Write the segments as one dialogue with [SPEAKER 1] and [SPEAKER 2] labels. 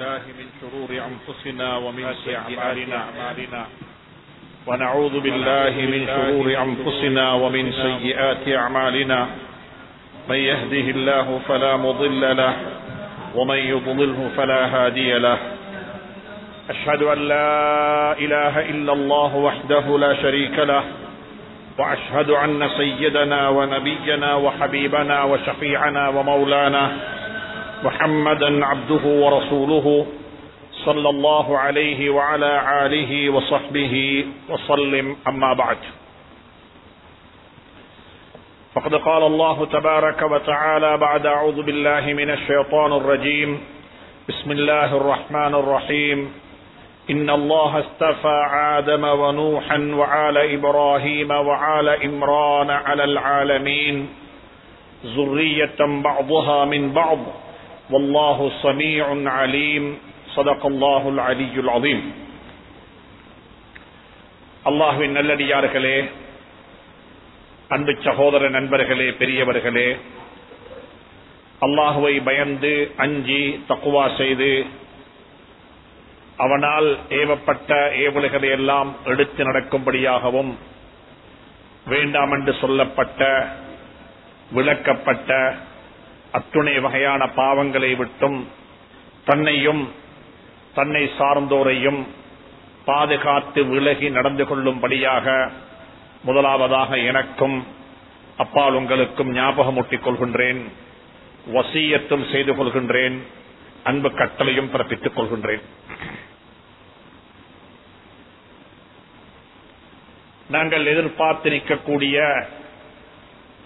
[SPEAKER 1] بالله من شرور أنفسنا ومن سيئات أعمالنا. ونعوذ بالله من شرور أنفسنا ومن سيئات أعمالنا. من يهده الله فلا مضل له ومن يضلله فلا هادي له. أشهد أن لا إله إلا الله وحده لا شريك له. وأشهد أن سيدنا ونبينا وحبيبنا وشفيعنا ومولانا محمدا عبده ورسوله صلى الله عليه وعلى آله وصحبه وسلم. أما بعد فقد قال الله تبارك وتعالى بعد أعوذ بالله من الشيطان الرجيم. بسم الله الرحمن الرحيم. إن الله استفى آدم ونوحا وعال إبراهيم وعال إمران على العالمين ذرية بعضها من بعض. والله سميع عليم صدق الله العلي العظيم அல்லாஹுவின் நல்லடியார்களே அன்பு சகோதர நண்பர்களே பெரியவர்களே அல்லாஹுவை பயந்து அஞ்சி தக்குவா செய்து அவனால் ஏவப்பட்ட ஏவல்களை எல்லாம் எடுத்து நடக்கும்படியாகவும் வேண்டாம் என்று சொல்லப்பட்ட விளக்கப்பட்ட அத்துணை வகையான பாவங்களை விட்டும் தன்னையும் தன்னை சார்ந்தோரையும் பாதுகாத்து விலகி நடந்து கொள்ளும்படியாக முதலாவதாக எனக்கும் அப்பால் உங்களுக்கும் ஞாபகமூட்டிக் கொள்கின்றேன் வசியத்தும் செய்து கொள்கின்றேன் அன்பு கட்டளையும் பிறப்பித்துக் கொள்கின்றேன். நாங்கள் எதிர்பார்த்து நிற்கக்கூடிய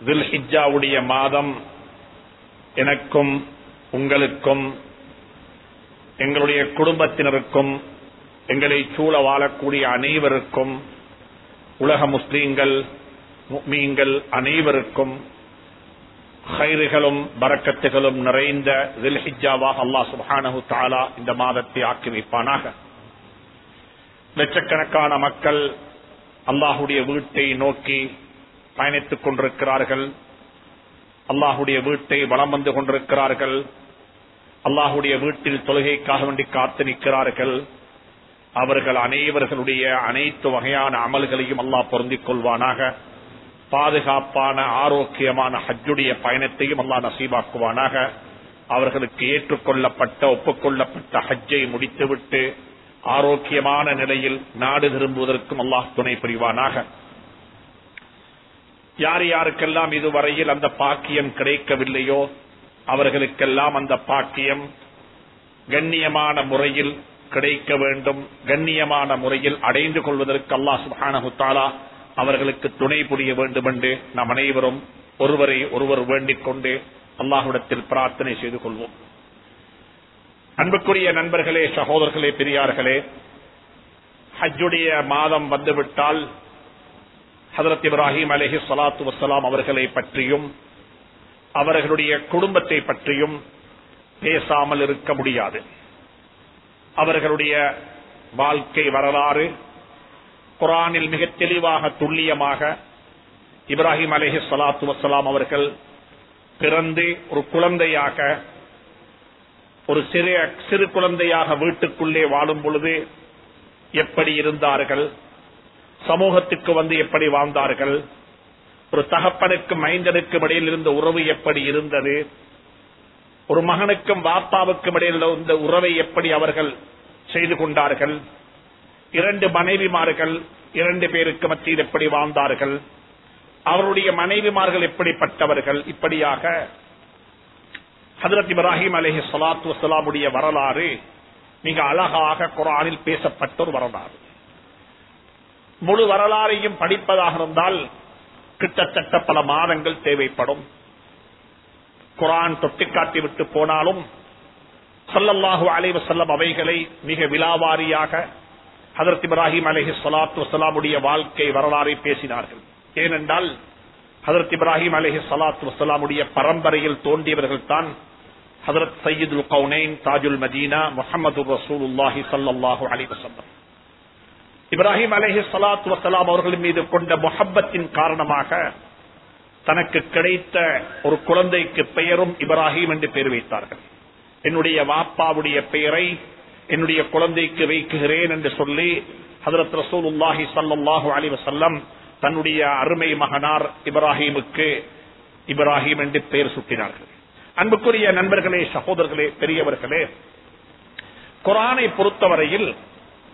[SPEAKER 1] தில்ஹிஜாவுடைய மாதம் எனக்கும் உங்களுக்கும் எங்களுடைய குடும்பத்தினருக்கும் எங்களை சூழ வாழக்கூடிய அனைவருக்கும் உலக முஸ்லீம்கள் மீன்கள் அனைவருக்கும் ஹைறுகளும் பறக்கத்துகளும் நிறைந்த தில்ஹிஜாவாக அல்லாஹ் சுபானு தாலா இந்த மாதத்தை ஆக்கி வைப்பானாக. லட்சக்கணக்கான மக்கள் அல்லாஹுடைய வீட்டை நோக்கி பயணித்துக் கொண்டிருக்கிறார்கள். அல்லாஹுடைய வீட்டை வளம் வந்து கொண்டிருக்கிறார்கள். அல்லாஹுடைய வீட்டில் தொழுகைக்காக வேண்டி காத்து நிற்கிறார்கள். அவர்கள் அனைவர்களுடைய அனைத்து வகையான அமல்களையும் அல்லாஹ் பொருந்திக் கொள்வானாக. பாதுகாப்பான ஆரோக்கியமான ஹஜ்ஜுடைய பயணத்தையும் அல்லாஹ் நசீபாக்குவானாக. அவர்களுக்கு ஏற்றுக்கொள்ளப்பட்ட ஒப்புக்கொள்ளப்பட்ட ஹஜ்ஜை முடித்துவிட்டு ஆரோக்கியமான நிலையில் நாடு திரும்புவதற்கும் அல்லாஹ் துணை புரிவானாக. யார் யாருக்கெல்லாம் இதுவரையில் அந்த பாக்கியம் கிடைக்கவில்லையோ அவர்களுக்கெல்லாம் அந்த பாக்கியம் கண்ணியமான முறையில் கிடைக்க வேண்டும். கண்ணியமான முறையில் அடைந்து கொள்வதற்கு அல்லா சுபானு அவர்களுக்கு துணை புரிய வேண்டும் என்று நாம் அனைவரும் ஒருவரை ஒருவர் வேண்டிக் கொண்டு அல்லாஹுடத்தில் பிரார்த்தனை செய்து கொள்வோம். அன்புக்குரிய நண்பர்களே சகோதரர்களே பெரியார்களே ஹஜ்ஜுடைய மாதம் வந்துவிட்டால் ஹதரத் இப்ராஹிம் அலஹி சலாத்து வசலாம் அவர்களை பற்றியும் அவர்களுடைய குடும்பத்தை பற்றியும் பேசாமல் இருக்க முடியாது. அவர்களுடைய வாழ்க்கை வரலாறு குரானில் மிக தெளிவாக துல்லியமாக இப்ராஹிம் அலஹி சலாத்து வசலாம் அவர்கள் பிறந்து ஒரு குழந்தையாக ஒரு சிறு சிறு குழந்தையாக வீட்டுக்குள்ளே வாழும் பொழுது எப்படி இருந்தார்கள்? சமூகத்துக்கு வந்து எப்படி வாழ்ந்தார்கள்? ஒரு தகப்பனுக்கும் மைந்தனுக்கும் இடையில் இருந்த உறவு எப்படி இருந்தது? ஒரு மகனுக்கும் வாப்பாவுக்கும் இடையில் இருந்த உறவை எப்படி அவர்கள் செய்து கொண்டார்கள்? இரண்டு மனைவிமார்கள் இரண்டு பேருக்கு மத்தியில் எப்படி வாழ்ந்தார்கள்? அவருடைய மனைவிமார்கள் எப்படிப்பட்டவர்கள்? இப்படியாக ஹதரத் இப்ராஹிம் அலேஹி சலாத்து வசலாமுடைய வரலாறு மிக அழகாக குரானில் பேசப்பட்ட ஒரு வரலாறு. முழு வரலாறையும் படிப்பதாக இருந்தால் கிட்டத்தட்ட பல மாதங்கள் தேவைப்படும். குரான் தொட்டிக்காட்டி விட்டு போனாலும் சல்லல்லாஹு அலைவ செல்லம் அவைகளை மிக விலாவாரியாக ஹதரத் இப்ராஹிம் அலஹி சலாத்து வசலாமுடைய வாழ்க்கை வரலாறை பேசினார்கள். ஏனென்றால் ஹதரத் இப்ராஹிம் அலஹி சலாத்து வசலாமுடைய பரம்பரையில் தோன்றியவர்கள் தான் ஹதரத் சையீதுல் கவுனைன் தாஜுல் மதீனா முகமது ரசூலுல்லாஹி சல்லாஹூ அலி வசல்லம் இப்ராஹிம் அலஹி சலாத்து வசலாம் அவர்கள் மீது கொண்ட முஹப்பத்தின் காரணமாக தனக்கு கிடைத்த ஒரு குழந்தைக்கு பெயரும் இப்ராஹிம் என்று பெயர் வைத்தார்கள். என்னுடைய வாப்பாவுடைய பெயரை என்னுடைய குழந்தைக்கு வைக்குகிறேன் என்று சொல்லி ஹதரத் ரசூலுல்லாஹி ஸல்லல்லாஹு அலி வசல்லம் தன்னுடைய அருமை மகனார் இப்ராஹிமுக்கு இப்ராஹிம் என்று பெயர் சுட்டினார்கள். அன்புக்குரிய நண்பர்களே சகோதரர்களே பெரியவர்களே குரானை பொறுத்தவரையில்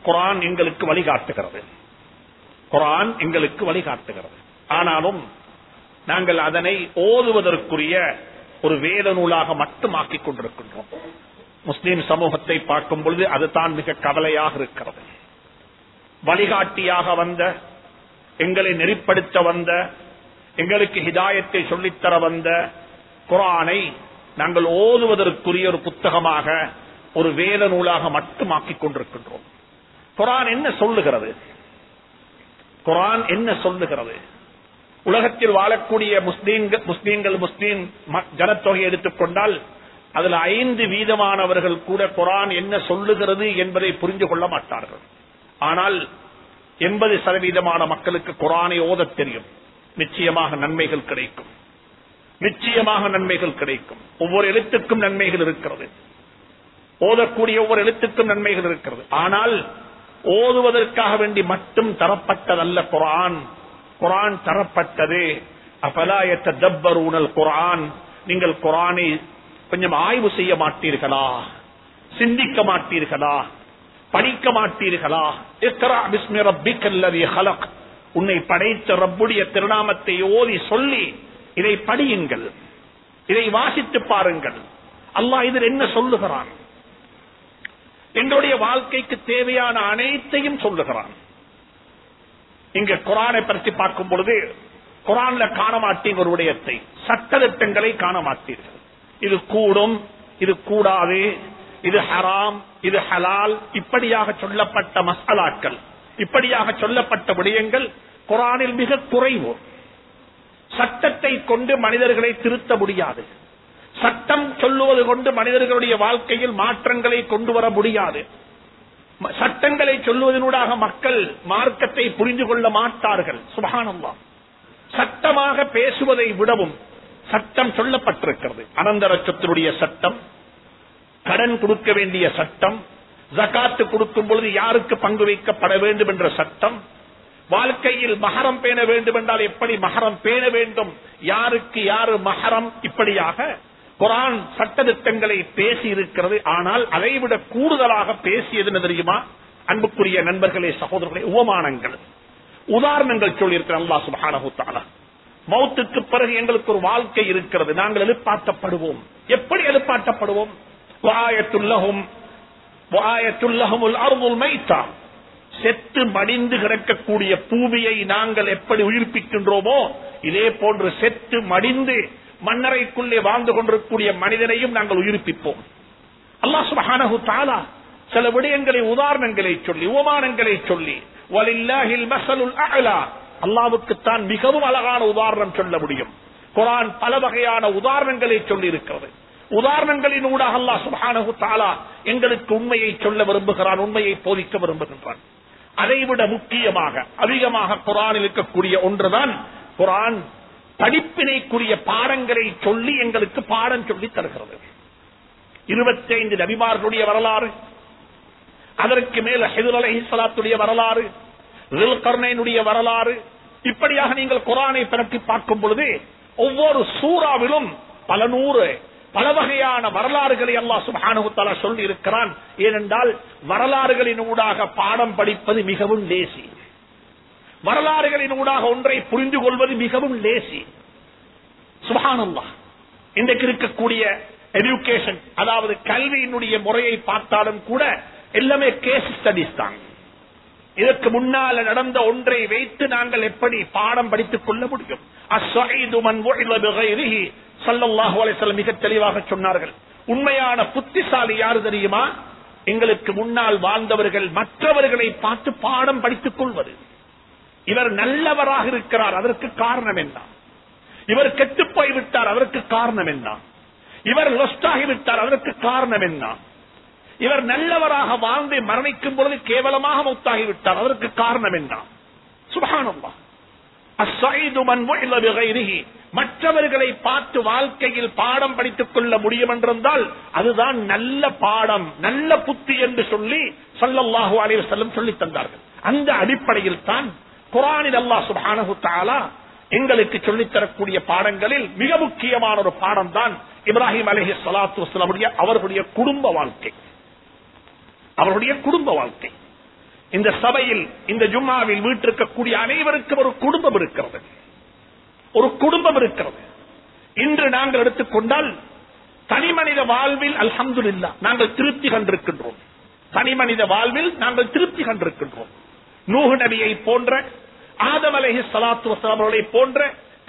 [SPEAKER 1] குரான் எங்களுக்கு வழிகாட்டுகிறது. குரான் எங்களுக்கு வழிகாட்டுகிறது. ஆனாலும் நாங்கள் அதனை ஓதுவதற்குரிய ஒரு வேத நூலாக மட்டும் ஆக்கிக் கொண்டிருக்கின்றோம். முஸ்லீம் சமூகத்தை பார்க்கும் பொழுது அதுதான் மிக கவலையாக இருக்கிறது. வழிகாட்டியாக வந்த எங்களை நெறிப்படுத்த வந்த எங்களுக்கு ஹிதாயத்தை சொல்லித்தர வந்த குரானை நாங்கள் ஓதுவதற்குரிய ஒரு புத்தகமாக ஒரு வேத நூலாக மட்டும் ஆக்கிக் கொண்டிருக்கின்றோம். குரான் என்ன சொல்லுகிறது? குரான் என்ன சொல்லுகிறது? உலகத்தில் வாழக்கூடிய முஸ்லீம்கள் முஸ்லீம்கள் முஸ்லீம் ம- ஜனத்தொகை எடுத்துக்கொண்டால் அதுல ஐந்து வீதமானவர்கள் கூட குரான் என்ன சொல்லுகிறது என்பதை புரிந்து கொள்ள மாட்டார்கள். ஆனால் எண்பது சதவீதமான மக்களுக்கு குரானை ஓதத் தெரியும். நிச்சயமாக நன்மைகள் கிடைக்கும். நிச்சயமாக நன்மைகள் கிடைக்கும். ஒவ்வொரு எழுத்துக்கும் நன்மைகள் இருக்கிறது. ஓதக்கூடிய ஒவ்வொரு எழுத்துக்கும் நன்மைகள் இருக்கிறது. ஆனால் ஓதுவதற்காக வேண்டி மட்டும் தரப்பட்டதல்ல குரான் குரான் தரப்பட்டது. அபலாயத்த தப்பரூனல் குரான் நீங்கள் குரானை கொஞ்சம் ஆய்வு செய்ய மாட்டீர்களா? சிந்திக்க மாட்டீர்களா? படிக்க மாட்டீர்களா? இக்ரா பிஸ்மி ரப்பிக்கல் ஹலக். உன்னை படைத்த ரப்புடைய திருநாமத்தை ஓதி சொல்லி இதை படியுங்கள். இதை வாசித்து பாருங்கள். அல்லாஹ் இதில் என்ன சொல்லுகிறான்? எங்களுடைய வாழ்க்கைக்கு தேவையான அனைத்தையும் சொல்லுகிறான். இங்க குரானை பற்றி பார்க்கும் பொழுது குரான்ல காண மாட்டீங்க ஒரு விடயத்தை சட்டத்திட்டங்களை காண மாட்டீர்கள் இது கூடும் இது கூடாது இது ஹராம் இது ஹலால் இப்படியாக சொல்லப்பட்ட மசாலாக்கள் இப்படியாக சொல்லப்பட்ட விடயங்கள் குரானில் மிக குறைவு. சட்டத்தை கொண்டு மனிதர்களை திருத்த முடியாது. சட்டம் சொல்லுவது கொண்டு மனிதர்களுடைய வாழ்க்கையில் மாற்றங்களை கொண்டு வர முடியாது. சட்டங்களை சொல்லுவதனூடாக மக்கள் மார்க்கத்தை புரிந்து கொள்ள மாட்டார்கள். சுபகானந்தா சட்டமாக பேசுவதை விடவும் சட்டம் சொல்லப்பட்டிருக்கிறது. அனந்தர சொத்தினுடைய சட்டம் கடன் கொடுக்க வேண்டிய சட்டம் ஜக்காத்து கொடுக்கும் பொழுது யாருக்கு பங்கு வைக்கப்பட வேண்டும் என்ற சட்டம் வாழ்க்கையில் மகரம் பேண வேண்டும் என்றால் எப்படி மகரம் பேண வேண்டும் யாருக்கு யாரு மகரம் இப்படியாக குரான் சட்டத்திட்டங்களை பேசி இருக்கிறது ஆனால் அதைவிட கூடுதலாக பேசியது தெரியுமா? அன்புக்குரிய நண்பர்களே சகோதரர்களே உபமானங்கள் உதாரணங்கள் சொல்லியிருக்கிற அல்லாஹ் சுப்ஹானஹு மௌத்துக்கு பிறகு எங்களுக்கு ஒரு வாழ்க்கை இருக்கிறது. நாங்கள் எழுப்பாட்டப்படுவோம் எப்படி எழுப்பாட்டப்படுவோம் வாயத்துள்ளகும் வாயத்துல்லஹுல் அர்துல் மைத்தா. செத்து மடிந்து கிடக்கக்கூடிய பூமியை நாங்கள் எப்படி உயிர்ப்பிக்கின்றோமோ இதே போன்று செத்து மடிந்து மண்ணறைக்குள்ளே வாழ்ந்து கொண்டிருக்கக்கூடிய மனிதனையும் நாங்கள் உயிர்ப்பிப்போம். அல்லாஹ் சுபஹானஹு தாலா சில விடயங்களை உதாரணங்களை சொல்லி உபமானங்களை சொல்லி அல்லாவுக்குத்தான் மிகவும் அழகான உதாரணம் சொல்ல முடியும். குரான் பல வகையான உதாரணங்களை சொல்லி இருக்கிறது உதாரணங்களின் ஊடாக அல்லாஹ் சுபானு தாலா எங்களுக்கு உண்மையை சொல்ல விரும்புகிறான் உண்மையை போதிக்க விரும்புகின்றான். அதைவிட முக்கியமாக அதிகமாக குரானில் இருக்கக்கூடிய ஒன்றுதான் குரான் படிப்பினைக்குரிய பாடங்களை சொல்லி எங்களுக்கு பாடம் சொல்லி தருகிறது. இருபத்தி ஐந்து நபிமார்களுடைய வரலாறு அதற்கு மேல ஹெதுல் அலைஹிஸ்ஸலாத்துடைய வரலாறு கர்ணையினுடைய வரலாறு இப்படியாக நீங்கள் குரானை பிறட்டி பார்க்கும் பொழுது ஒவ்வொரு சூறாவிலும் பல நூறு பல வகையான வரலாறுகளை அல்லா சுப்ஹானஹு சொல்லி இருக்கிறான் ஏனென்றால் வரலாறுகளின் ஊடாக பாடம் படிப்பது மிகவும் லேசி. வரலாறுகளின் ஊடாக ஒன்றை புரிந்து கொள்வது மிகவும் லேசி சுபஹானல்லாஹ். இன்றைக்கு இருக்கக்கூடிய எஜுகேஷன் அதாவது கல்வியினுடைய முறையை பார்த்தாலும் கூட எல்லாமே கேஸ் ஸ்டடிஸ் தான். இதற்கு முன்னால நடந்த ஒன்றை வைத்து நாங்கள் எப்படி பாடம் படித்துக் கொள்ள முடியும்? மிக தெளிவாக சொன்னார்கள். உண்மையான புத்திசாலி யாரு தெரியுமா? எங்களுக்கு முன்னால் வாழ்ந்தவர்கள் மற்றவர்களை பார்த்து பாடம் படித்துக் கொள்வது. இவர் நல்லவராக இருக்கிறார். அதற்கு காரணம் என்ன? இவர் கெட்டு போய்விட்டார். அதற்கு காரணம் என்ன? இவர் லொஸ்டாகிவிட்டார். அதற்கு காரணம் என்ன? இவர் நல்லவராக வாழ்ந்து மரணிக்கும் பொழுது கேவலமாக மௌத்தாகிவிட்டார். அதற்கு காரணம் என்ன? சுபகானம்மா மற்றவர்களை பார்த்து வாழ்க்கையில் பாடம் படித்துக் கொள்ள முடியும் என்றிருந்தால் அதுதான் நல்ல பாடம் நல்ல புத்தி என்று சொல்லி ஸல்லல்லாஹு அலைஹி வஸல்லம் சொல்லி தந்தார்கள். அந்த அடிப்படையில் தான் குரானில் அல்லா சுப்ஹானஹு எங்களுக்கு சொல்லித் தரக்கூடிய பாடங்களில் மிக முக்கியமான ஒரு பாடம் தான் இப்ராஹிம் அலஹி சலாத்து வஸ்லாமுடைய அவர்களுடைய குடும்ப வாழ்க்கை. அவருடைய குடும்ப வாழ்க்கை. இந்த சபையில் இந்த ஜும்மாவில் வீட்டிருக்கக்கூடிய அனைவருக்கும் ஒரு குடும்பம் இருக்கிறது. ஒரு குடும்பம் இருக்கிறது. இன்று நாங்கள் எடுத்துக்கொண்டால் தனி மனித வாழ்வில் அல்ஹம்துல்லா நாங்கள் திருப்தி கண்டிருக்கின்றோம். தனி மனித வாழ்வில் நாங்கள் திருப்தி கண்டிருக்கின்றோம். நூகு நபியை போன்ற ஆதம் அலஹி சலாத்து வசலாமர்களை போன்ற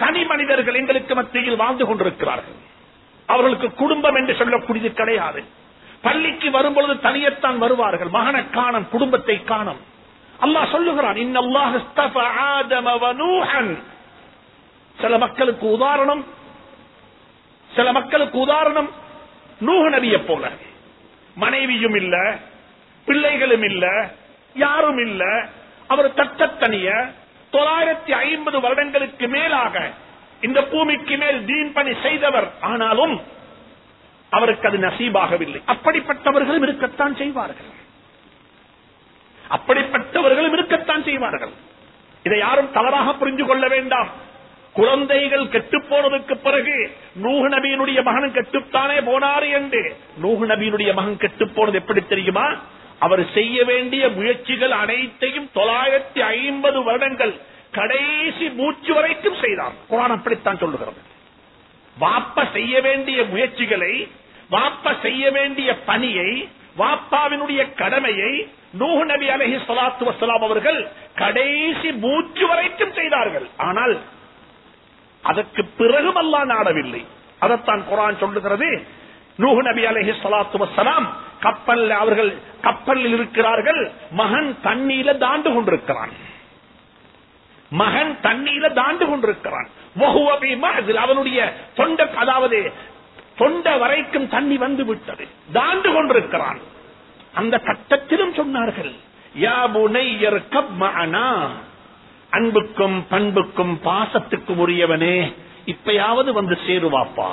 [SPEAKER 1] தனி மனிதர்கள் எங்களுக்கு மத்தியில் வாழ்ந்து கொண்டிருக்கிறார்கள். அவர்களுக்கு குடும்பம் என்று சொல்லக்கூடியது கிடையாது. பள்ளிக்கு வரும்பொழுது தனியத்தான் வருவார்கள். மகனை காணும். குடும்பத்தை காணும் அல்லாஹ் சொல்லுகிறான் சில மக்களுக்கு உதாரணம் சில மக்களுக்கு உதாரணம் நூக நபிய போல. மனைவியும் இல்ல பிள்ளைகளும் இல்ல யாரும் இல்ல அவர் தட்டத்தனிய தொள்ளாயிரத்தி ஐம்பது வருடங்களுக்கு மேலாக இந்த பூமிக்கு மேல் தீன் பணி செய்தவர். ஆனாலும் அவருக்கு அது நசீபாகவில்லை. அப்படிப்பட்டவர்களும் இருக்கத்தான் செய்வார்கள். அப்படிப்பட்டவர்களும் இருக்கத்தான் செய்வார்கள். இதை யாரும் தவறாக புரிஞ்சு கொள்ள வேண்டாம். குழந்தைகள் கெட்டு போனதுக்கு பிறகு நூகு நபியினுடைய மகன் கெட்டுத்தானே போனாரு என்று. நூகு நபியினுடைய மகன் கெட்டு போனது எப்படி தெரியுமா? அவர் செய்ய வேண்டிய முயற்சிகள் அனைத்தையும் தொள்ளாயிரத்தி ஐம்பது வருடங்கள் கடைசி மூச்சு வரைக்கும் செய்தார். குரான் அப்படித்தான் சொல்லுகிறது. வாப்ப செய்ய வேண்டிய முயற்சிகளை வாப்ப செய்ய வேண்டிய பணியை வாப்பாவினுடைய கடமையை நூஹு நபி அலஹி சலாத்து வசலாம் அவர்கள் கடைசி மூச்சு வரைக்கும் செய்தார்கள். ஆனால் அதற்கு பிறகும் அல்லா நாடவில்லை. அதைத்தான் குரான் சொல்லுகிறது. நூஹு நபி அலஹி சலாத்து வசலாம் கப்பல் அவர்கள் கப்பலில் இருக்கிறார்கள். மகன் தண்ணீர தாண்டு கொண்டிருக்கிறான். மகன் தண்ணீர தாண்டு கொண்டிருக்கிறான். அவனுடைய தொண்ட அதாவது தொண்ட வரைக்கும் தண்ணி வந்து விட்டது. தாண்டு கொண்டிருக்கிறான். அந்த கட்டத்திலும் சொன்னார்கள் யா அன்புக்கும் பண்புக்கும் பாசத்துக்கும் உரியவனே இப்பயாவது வந்து சேருவாப்பா.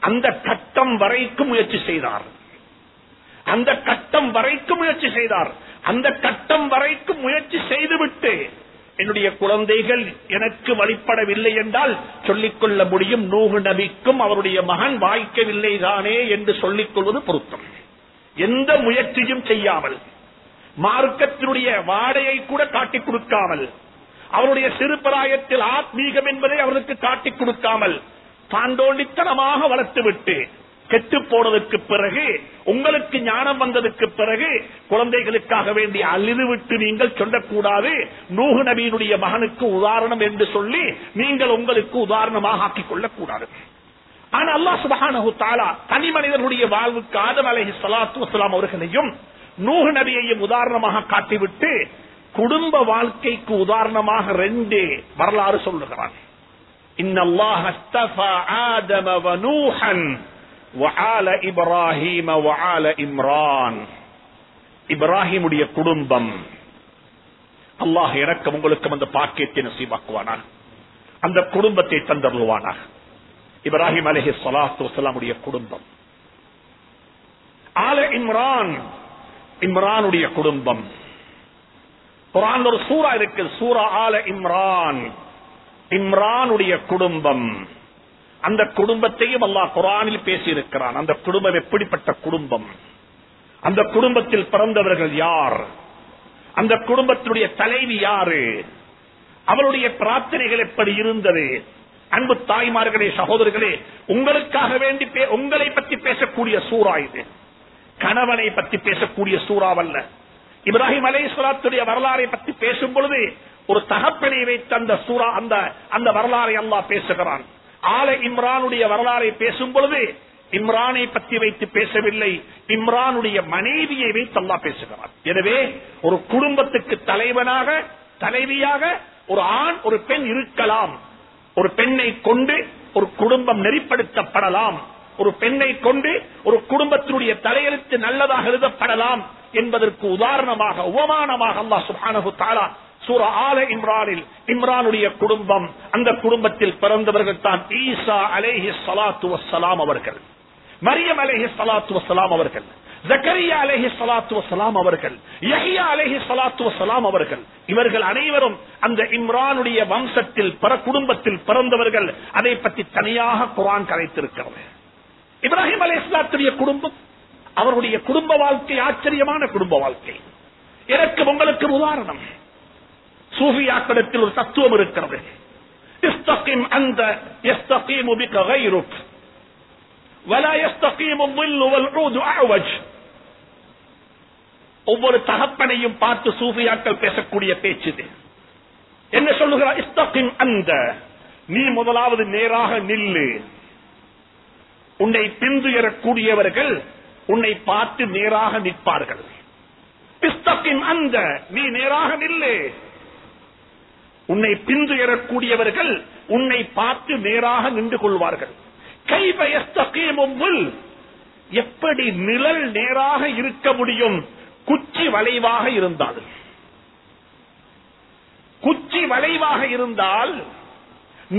[SPEAKER 1] அந்த கட்டம் வரைக்கும் முயற்சி செய்தார். அந்த கட்டம் வரைக்கும் முயற்சி செய்தார். அந்த கட்டம் வரைக்கும் முயற்சி செய்துவிட்டு என்னுடைய குழந்தைகள் எனக்கு வழிபடவில்லை என்றால் சொல்லிக் கொள்ள முடியும் நூகு நபிக்கும் அவருடைய மகன் வாய்க்கவில்லை தானே என்று சொல்லிக் கொள்வது பொருத்தம். எந்த முயற்சியும் செய்யாமல் மார்க்கத்தினுடைய வாடையை கூட காட்டிக் கொடுக்காமல் அவருடைய சிறுபிராயத்தில் ஆத்மீகம் என்பதை அவருக்கு காட்டிக் கொடுக்காமல் தாண்டோண்டித்தனமாக வளர்த்துவிட்டு கெட்டு போனதுக்கு பிறகு உங்களுக்கு ஞானம் வந்ததுக்கு பிறகு குழந்தைகளுக்காக வேண்டிய அழிவு விட்டு நீங்கள் சொல்லக்கூடாது. நூகு நபியினுடைய மகனுக்கு உதாரணம் என்று சொல்லி நீங்கள் உங்களுக்கு உதாரணமாக ஆக்கிக் கொள்ளக்கூடாது. ஆனா அல்லாஹ் சுபஹானஹு தாலா தனி மனிதனுடைய வாழ்வுக்கு ஆதம் அலஹி சலாத்து வசலாம் அவர்களையும் நூகு நபியையும் உதாரணமாக காட்டிவிட்டு குடும்ப வாழ்க்கைக்கு உதாரணமாக ரெண்டு வரலாறு சொல்லுகிறான். இன்னல்லாஹ் அஸ்தஃபா ஆதம வனூஹன் வஆல இப்ராஹிம வஆல இம்ரான் இப்ராஹிமுடைய குடும்பம். அல்லாஹ் இறக்க உங்களுக்கும் அந்த பாக்கியத்தை நசீபாக்குவானார் அந்த குடும்பத்தை தந்தருவானார் இப்ராஹிம் அலஹி சலாத்து வசலாமுடைய குடும்பம். ஆல இம்ரான் இம்ரானுடைய குடும்பம். குரான் ஒரு சூரா இருக்கு சூரா ஆல இம்ரான். இம்ரானுடைய குடும்பம். அந்த குடும்பத்தையும் அல்லாஹ் குரானில் பேசியிருக்கிறான். அந்த குடும்பம் எப்படிப்பட்ட குடும்பம்? அந்த குடும்பத்தில் பிறந்தவர்கள் யார்? அந்த குடும்பத்தினுடைய தலைவி யாரு? அவளுடைய பிரார்த்தனைகள் எப்படி இருந்தது? அன்பு தாய்மார்களே சகோதரர்களே உங்களுக்காக வேண்டி பே- உங்களை பற்றி பேசக்கூடிய சூறா இது. கணவனை பற்றி பேசக்கூடிய சூறாவல்ல இப்ராஹிம் அலைஹிஸ்ஸலாத்துடைய வரலாறை பற்றி பேசும் பொழுது ஒரு தகப்பனை வைத்த அந்த சூறா அந்த அந்த வரலாறை அல்லா பேசுகிறான். ஆல இம்ரானுடைய வரலாறை பேசும் பொழுது இம்ரானை பற்றி வைத்து பேசவில்லை. இம்ரானுடைய மனைவியை வைத்து அல்லா பேசுகிறார். எனவே ஒரு குடும்பத்துக்கு தலைவனாக தலைவியாக ஒரு ஆண் ஒரு பெண் இருக்கலாம். ஒரு பெண்ணை கொண்டு ஒரு குடும்பம் நெறிப்படுத்தப்படலாம். ஒரு பெண்ணை கொண்டு ஒரு குடும்பத்தினுடைய தலையெழுத்து நல்லதாக எழுதப்படலாம் என்பதற்கு உதாரணமாக உபமானமாக அல்லா சுபானு தஆலா சூரா ஆல இம்ரானில் இம்ரானுடைய குடும்பம் அந்த குடும்பத்தில் பிறந்தவர்கள் தான் ஈசா அலேஹி சலாத்து வசலாம் அவர்கள். மரியம் அலேஹி சலாத்து வசலாம் அவர்கள். ஜக்கரியா அலேஹி சலாத்து வசலாம் அவர்கள். யஹியா அலேஹி சலாத்து வசலாம் அவர்கள். இவர்கள் அனைவரும் அந்த இம்ரானுடைய வம்சத்தில் பர குடும்பத்தில் பிறந்தவர்கள். அதை பற்றி தனியாக குரான் கரைத்திருக்கிறது. இப்ராஹிம் அலி இஸ்லாத்துடைய குடும்பம் அவருடைய குடும்ப வாழ்க்கை ஆச்சரியமான குடும்ப வாழ்க்கை. எனக்கு உங்களுக்கு உதாரணம். சூஃபியாக்களத்தில் ஒரு தத்துவம் இருக்கிறது. அந்த ஒவ்வொரு தகப்பனையும் பார்த்து சூஃபியாக்கள் பேசக்கூடிய பேச்சு என்ன சொல்லுகிறார்? இஸ்தகிம் அந்த நீ முதலாவது நேராக நில்லு. உன்னை பிந்துயரக்கூடியவர்கள் உன்னை பார்த்து நேராக நிற்பார்கள். இஸ்தகிம் அந்த நீ நேராக நில்லு. உன்னை பின்துயரக்கூடியவர்கள் உன்னை பார்த்து நேராக நின்று கொள்வார்கள். கைபயஸ்தகீமுல் எப்படி நிழல் நேராக இருக்க முடியும்? குச்சி வளைவாக இருந்தால். குச்சி வளைவாக இருந்தால்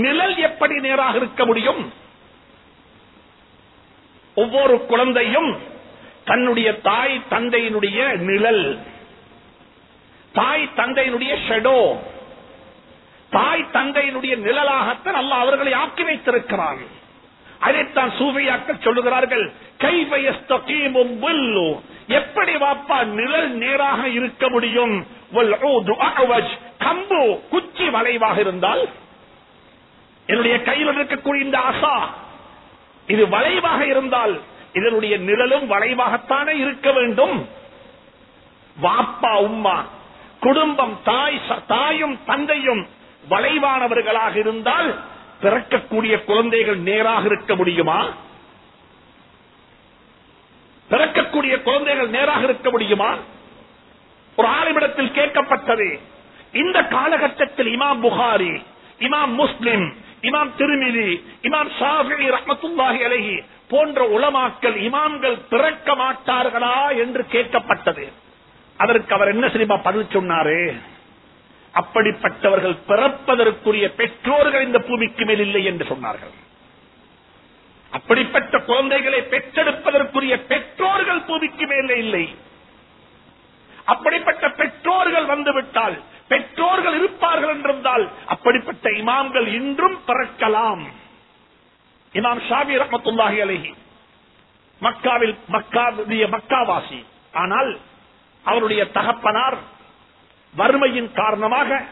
[SPEAKER 1] நிழல் எப்படி நேராக இருக்க முடியும்? ஒவ்வொரு குழந்தையும் தன்னுடைய தாய் தந்தையினுடைய நிழல் தாய் தந்தையினுடைய ஷெடோ தாய் தந்தையினுடைய நிழலாகத்தான் அல்ல அவர்களை ஆக்கி வைத்திருக்கிறான் அதைத்தான் சூஃபியாக்கள் சொல்லுகிறார்கள் கைவயஸ்தகீமும் எப்படி வாப்பா நிழல் நேராக இருக்க முடியும்? கம்பு குச்சி வளைவாக இருந்தால் என்னுடைய கையில் இருக்கக்கூடிய இந்த ஆசா இது வளைவாக இருந்தால் இதனுடைய நிழலும் வளைவாகத்தானே இருக்க வேண்டும்? வாப்பா உம்மா குடும்பம் தாய் தாயும் தந்தையும் வளைவானவர்களாக இருந்தால் பிறக்கக்கூடிய குழந்தைகள் நேராக இருக்க முடியுமா? பிறக்கக்கூடிய குழந்தைகள் நேராக இருக்க முடியுமா? ஒரு ஆளுமிடத்தில் கேட்கப்பட்டது. இந்த காலகட்டத்தில் இமாம் புகாரி இமாம் முஸ்லிம் இமாம் திருமிதி இமாம் ஷாஃபி ரஹமத்துல்லாஹி அலகி போன்ற உலமாக்கள் இமாம்கள் பிறக்க மாட்டார்களா என்று கேட்கப்பட்டது. அதற்கு அவர் என்ன சினிமா பதில் சொன்னாரு? அப்படிப்பட்டவர்கள் பிறப்பதற்குரிய பெற்றோர்கள் இந்த பூமிக்கு மேல் இல்லை என்று சொன்னார்கள். அப்படிப்பட்ட குழந்தைகளை பெற்றெடுப்பதற்குரிய பெற்றோர்கள் பூமிக்கு மேலே இல்லை. அப்படிப்பட்ட பெற்றோர்கள் வந்துவிட்டால் பெற்றோர்கள் இருப்பார்கள் என்றிருந்தால் அப்படிப்பட்ட இமாம்கள் இன்றும் பிறக்கலாம். இமாம் ஷாபி ரஹமத்துல்லாஹி அலஹி மக்காவில் மக்காவுடைய மக்காவாசி. ஆனால் அவருடைய தகப்பனார் வறுமையின் காரணமாக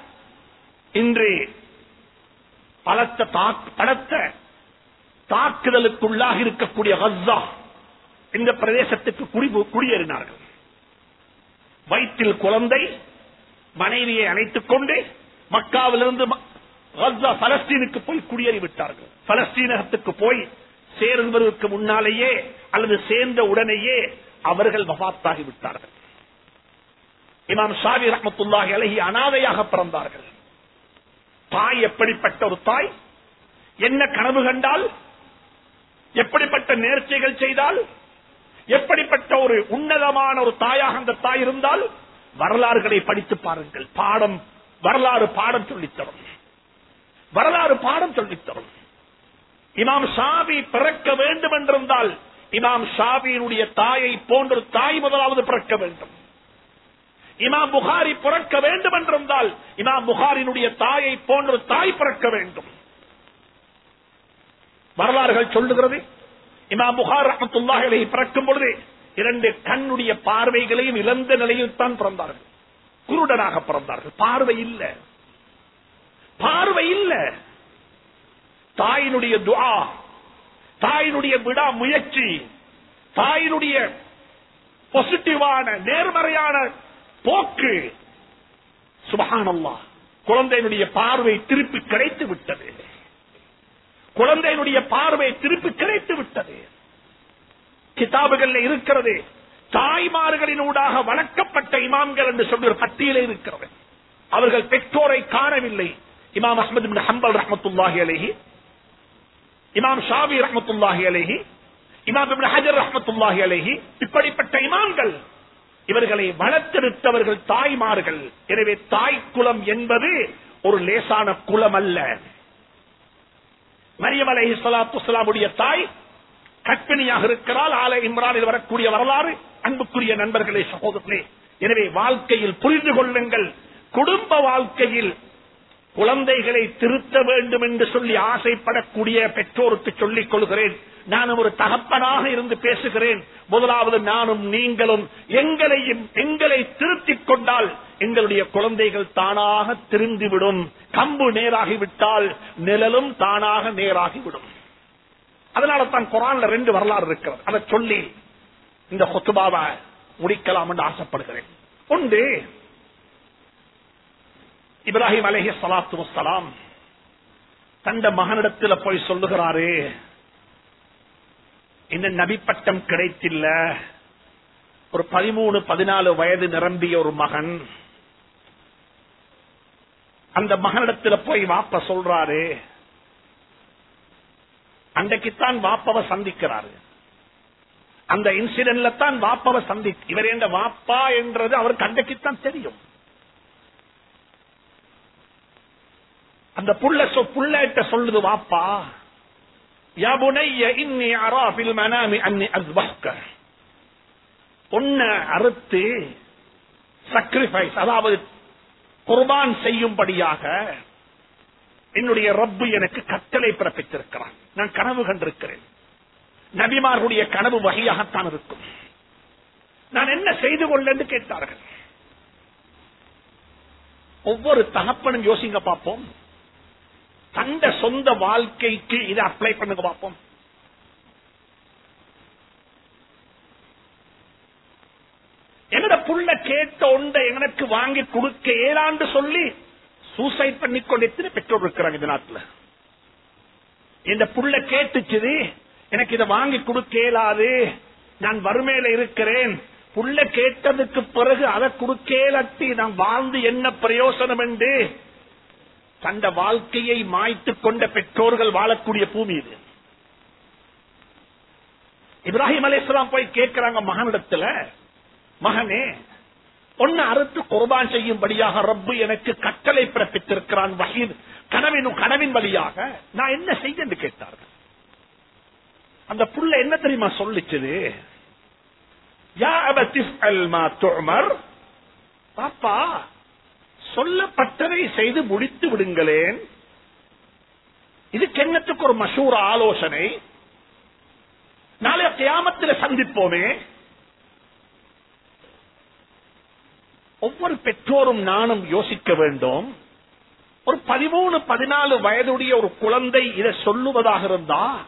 [SPEAKER 1] இன்று பலத்த பலத்த தாக்குதலுக்குள்ளாக இருக்கக்கூடிய கஸ்ஸா இந்த பிரதேசத்துக்கு குடியேறினார்கள். வயிற்றில் குழந்தை மனைவியை அணைத்துக் கொண்டு மக்காவிலிருந்து கஸ்ஸா பலஸ்தீனுக்கு போய் குடியேறிவிட்டார்கள். பலஸ்தீனகத்துக்கு போய் சேருவதற்கு முன்னாலேயே அல்லது சேர்ந்த உடனேயே அவர்கள் வபாத்தாகி விட்டார்கள். இமாம் ஷாவி ரஹமத்துல்லாஹி அலைஹி அனாதையாக பிறந்தார்கள். தாய் எப்படிப்பட்ட ஒரு தாய்? என்ன கனவு கண்டால்? எப்படிப்பட்ட நேர்ச்சைகள் செய்தால்? எப்படிப்பட்ட ஒரு உன்னதமான ஒரு தாயாக அந்த தாய் இருந்தால்? வரலாறுகளை படித்து பாருங்கள். பாடம் வரலாறு பாடம் சொல்லித்தரும் வரலாறு பாடம் சொல்லித்தரும் இமாம் ஷாபி பிறக்க வேண்டும் என்றிருந்தால் இமாம் ஷாபியினுடைய தாயை போன்ற தாய் முதலாவது பிறக்க வேண்டும். இமாம் புகாரி பிறக்க வேண்டும் என்றிருந்தால் இமாம் புகாரினுடைய தாயை போன்ற தாய் பிறக்க வேண்டும். வரலாறுகள் சொல்லுகிறது இமாம் புகார் ரஹமத்துல்லாஹி பிறக்கும் பொழுது இரண்டு கண்ணுடைய பார்வைகளையும் இழந்த நிலையில் தான் பிறந்தார்கள். குருடனாக பிறந்தார்கள். பார்வை இல்ல. பார்வை இல்ல. தாயினுடைய துவா தாயினுடைய விடா முயற்சி தாயினுடைய பாசிட்டிவான நேர்மறையான போக்கு. சுபஹானல்லா குழந்தையினுடைய பார்வை திருப்பி கிடைத்து விட்டது. குழந்தையினுடைய பார்வை திருப்பி கிடைத்து விட்டது. கிதாபுகள் இருக்கிறது. தாய்மார்களின் ஊடாக வளர்க்கப்பட்ட இமாம்கள் என்று சொல்லி ஒரு பட்டியலே இருக்கிறது. அவர்கள் பெற்றோரை காணவில்லை. இமாம் அஹமது பின் ஹம்பல் ரஹமத்துல்லாஹி அலேஹி இமாம் ஷாபி ரஹமத்துல்லாஹி அலேஹி இமாம் ஹஜர் ரஹமத்துல்லாஹி அலேஹி இப்படிப்பட்ட இமாம்கள் இவர்களை வளர்த்தெடுத்தவர்கள் தாய்மார்கள். எனவே தாய் குலம் என்பது ஒரு லேசான குலம் அல்ல மரியம் அலைஹி தாய் கற்பிணியாக இருக்கிறாள். ஆல இம்ரானில் வரக்கூடிய வரலாறு அன்புக்குரிய நண்பர்களே சகோதரர்களே. எனவே வாழ்க்கையில் புரிந்து கொள்ளுங்கள். குடும்ப வாழ்க்கையில் குழந்தைகளை திருத்த வேண்டும் என்று சொல்லி ஆசைப்படக்கூடிய பெற்றோருக்கு சொல்லிக் கொள்கிறேன். நானும் ஒரு தகப்பனாக இருந்து பேசுகிறேன். முதலாவது நானும் நீங்களும் எங்களையும் எங்களை திருத்திக் கொண்டால் எங்களுடைய குழந்தைகள் தானாக திருந்திவிடும் கம்பு நேராகிவிட்டால் நிழலும் தானாக நேராகிவிடும். அதனால தான் குரான்ல ரெண்டு வரலாறு இருக்கிறது. அதை சொல்லி இந்த கொத்துபாவை முடிக்கலாம் என்று ஆசைப்படுகிறேன். ஒன்று இப்ராஹிம் அலஹி சலாத்து வசலாம் தந்த மகனிடத்தில் போய் சொல்லுகிறாரு இந்த நபி பட்டம் கிடைத்தில்ல. ஒரு பதிமூணு பதினாலு வயது நிரம்பிய ஒரு மகன் அந்த மகனிடத்தில் போய் வாப்ப சொல்றாரு. அன்றைக்குத்தான் வாப்பவ சந்திக்கிறாரு. அந்த இன்சிடென்ட்ல தான் வாப்பவ சந்தி இவர் என்ற வாப்பா என்றது அவருக்கு அன்றைக்குத்தான் தெரியும். அந்த புள்ள புள்ளட்ட சொல்லுது வாப்பா யா உன்னை அறுத்து சக்ரிஃபைஸ் அதாவது குர்பான் செய்யும்படியாக என்னுடைய ரப்பு எனக்கு கட்டளை பிறப்பித்திருக்கிறான். நான் கனவு கண்டிருக்கிறேன். நபிமார்களுடைய கனவு வகையாகத்தான் இருக்கும். நான் என்ன செய்து கொள்ள என்று கேட்டார்கள். ஒவ்வொரு தகப்பனும் யோசிங்க பார்ப்போம். தந்த சொந்த வாழ்க்கைக்கு இதை அப்ளை பண்ணுங்க பார்ப்போம். என்னோட புள்ள கேட்ட ஒன்றை எனக்கு வாங்கி கொடுக்க ஏழாண்டு சொல்லி சூசைட் பண்ணிக்கொண்டு எத்தனை பெற்றோர் இருக்கிறாங்க இந்த நாட்டுல? இந்த புள்ள கேட்டுச்சு எனக்கு இதை வாங்கி கொடுக்க இயலாது நான் வறுமையில இருக்கிறேன். புள்ள கேட்டதுக்கு பிறகு அதை கொடுக்கேலட்டி நான் வாழ்ந்து என்ன பிரயோசனம் என்று தந்த வாழ்க்கையை மாய்த்து கொண்ட பெற்றோர்கள் வாழக்கூடிய பூமி இது. இப்ராஹிம் அலிஸ்லாம் போய் கேட்கிறாங்க மகனிடத்துல மகனே ஒன்னு அறுத்து குர்பான் செய்யும்படியாக ரப்பு எனக்கு கட்டளை பிறப்பித்திருக்கிறான் வகீர் கனவின் கனவின் வழியாக. நான் என்ன செய்ய என்று கேட்டார்கள். அந்த புள்ள என்ன தெரியுமா சொல்லிச்சது? யா அபத்திஸ் அல் மா பாப்பா சொல்லப்பட்டதை செய்து முடித்து விடுங்களேன். இதுக்கு என்னத்துக்கு ஒரு மசூர ஆலோசனை? நாளைய கியாமத்தில் சந்திப்போமே. ஒவ்வொரு பெற்றோரும் நானும் யோசிக்க வேண்டும். ஒரு பதிமூணு பதினாலு வயதுடைய ஒரு குழந்தை இதை சொல்லுவதாக இருந்தா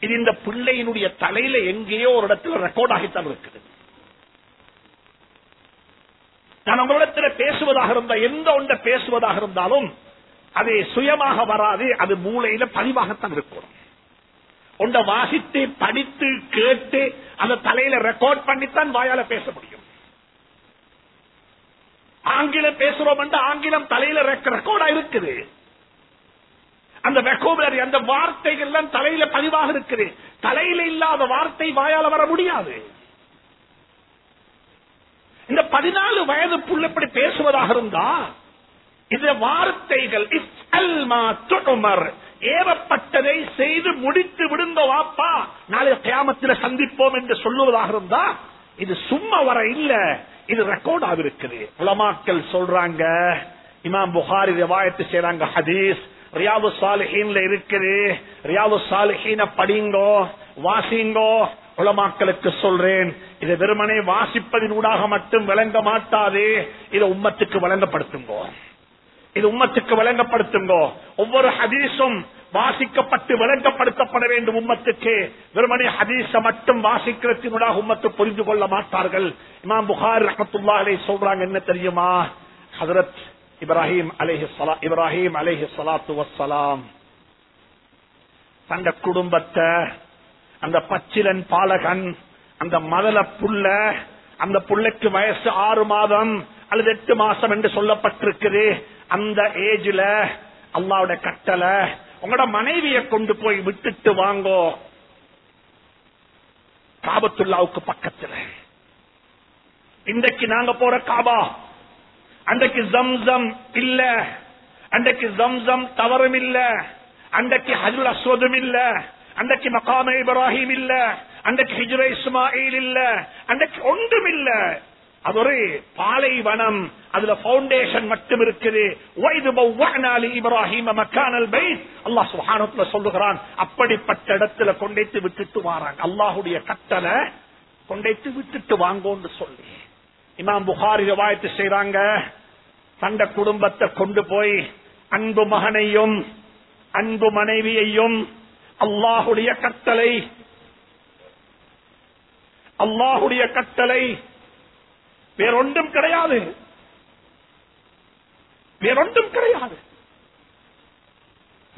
[SPEAKER 1] இது இந்த பிள்ளையினுடைய தலையில எங்கேயோ ஒரு இடத்துல ரெக்கார்ட் ஆகித்தான் இருக்குது. நான் உங்களிடத்தில் பேசுவதாக இருந்தால் எந்த ஒன்றை பேசுவதாக இருந்தாலும் அது சுயமாக வராது அது மூளையில பதிவாகத்தான் இருக்கணும் ஒன்றை வாசித்து படித்து கேட்டு அந்த தலையில ரெக்கார்ட் பண்ணித்தான் வாயால பேச முடியும். ஆங்கிலம் பேசுறோம் என்று ஆங்கிலம் தலையில ரெக்கார்டா இருக்குது. அந்த வெக்கோபுலரி அந்த வார்த்தைகள் எல்லாம் தலையில பதிவாக இருக்குது. தலையில இல்லாத வார்த்தை வாயால வர முடியாது. இந்த பதினாலு வயது புள்ள இப்படி பேசுவதாக இருந்தா இந்த வார்த்தைகள் ஏவப்பட்டதை செய்து முடித்து விடுங்க வாப்பா நாளைய கியாமத்தில் சந்திப்போம் என்று சொல்லுவதாக இருந்தா இது சும்மா வர இல்ல இது ரெக்கார்ட் ஆகிருக்குது உலமாக்கள் சொல்றாங்க இமாம் புகாரி ரிவாயத்து செய்றாங்க ஹதீஸ் ரியாவு சாலிஹீன்ல இருக்குது ரியாவு சாலிஹீன படிங்கோ வாசிங்கோ உலமாக்களுக்கு சொல்றேன் இதை வெறுமனே வாசிப்பதின் ஊடாக மட்டும் விளங்க மாட்டாதே. இதை உம்மத்துக்கு வழங்கப்படுத்துங்கோ. இது உம்மத்துக்கு வழங்கப்படுத்துங்கோ. ஒவ்வொரு ஹதீஸும் வாசிக்கப்பட்டு விளங்கப்படுத்தப்பட வேண்டும் உம்மத்துக்கு. வெறுமனே ஹதீச மட்டும் வாசிக்கிறதுனூடாக உம்மத்து புரிந்து கொள்ள மாட்டார்கள். இமாம் புகார் ரஹமத்துல்லாஹி சொல்றாங்க என்ன தெரியுமா? ஹதரத் இப்ராஹிம் அலேஹி இப்ராஹிம் அலேஹி சலாத்து வசலாம் தங்க குடும்பத்தை அந்த பச்சிலன் பாலகன் அந்த மதல புள்ள அந்த புள்ளைக்கு வயசு ஆறு மாதம் அல்லது எட்டு மாசம் என்று சொல்லப்பட்டிருக்குது. அந்த ஏஜ்ல அல்லாவுடைய கட்டளை உங்களோட மனைவியை கொண்டு போய் விட்டுட்டு வாங்கோ. காபத்துல்லாவுக்கு பக்கத்தில். இன்றைக்கு நாங்க போற காபா அன்றைக்கு ஜம்சம் இல்ல அன்றைக்கு ஜம்சம் தவறும் இல்ல அன்றைக்கு ஹஜுல் அஸ்வதும் இல்ல அன்றைக்கு மகாம இப்ராஹிம் இல்ல அன்றைக்கு ஹிஜ்ர இஸ்மாயில் இல்ல அன்றைக்கு ஒன்றும் இல்ல அது ஒரு பாலைவனம் அதுல பவுண்டேஷன் மட்டும் இருக்குது. இப்ராஹிம் பௌவஅனாலி இப்ராஹிம மக்கானல் பை அல்லாஹ் சுப்ஹானஹு சொல்லுகிறான் அப்படிப்பட்ட இடத்துல கொண்டைத்து விட்டுட்டு வாராங்க. அல்லாஹ்வுடைய கட்டளை கொண்டைத்து விட்டுட்டு வாங்கோன்னு சொல்லி. இமாம் புகாரி வாய்த்து செய்றாங்க தண்ட குடும்பத்தை கொண்டு போய் அன்பு மகனையும் அன்பு மனைவியையும் அல்லாஹுடைய கட்டளை. அல்லாஹுடைய கட்டளை. வேறொன்றும் கிடையாது. வேறொன்றும் கிடையாது.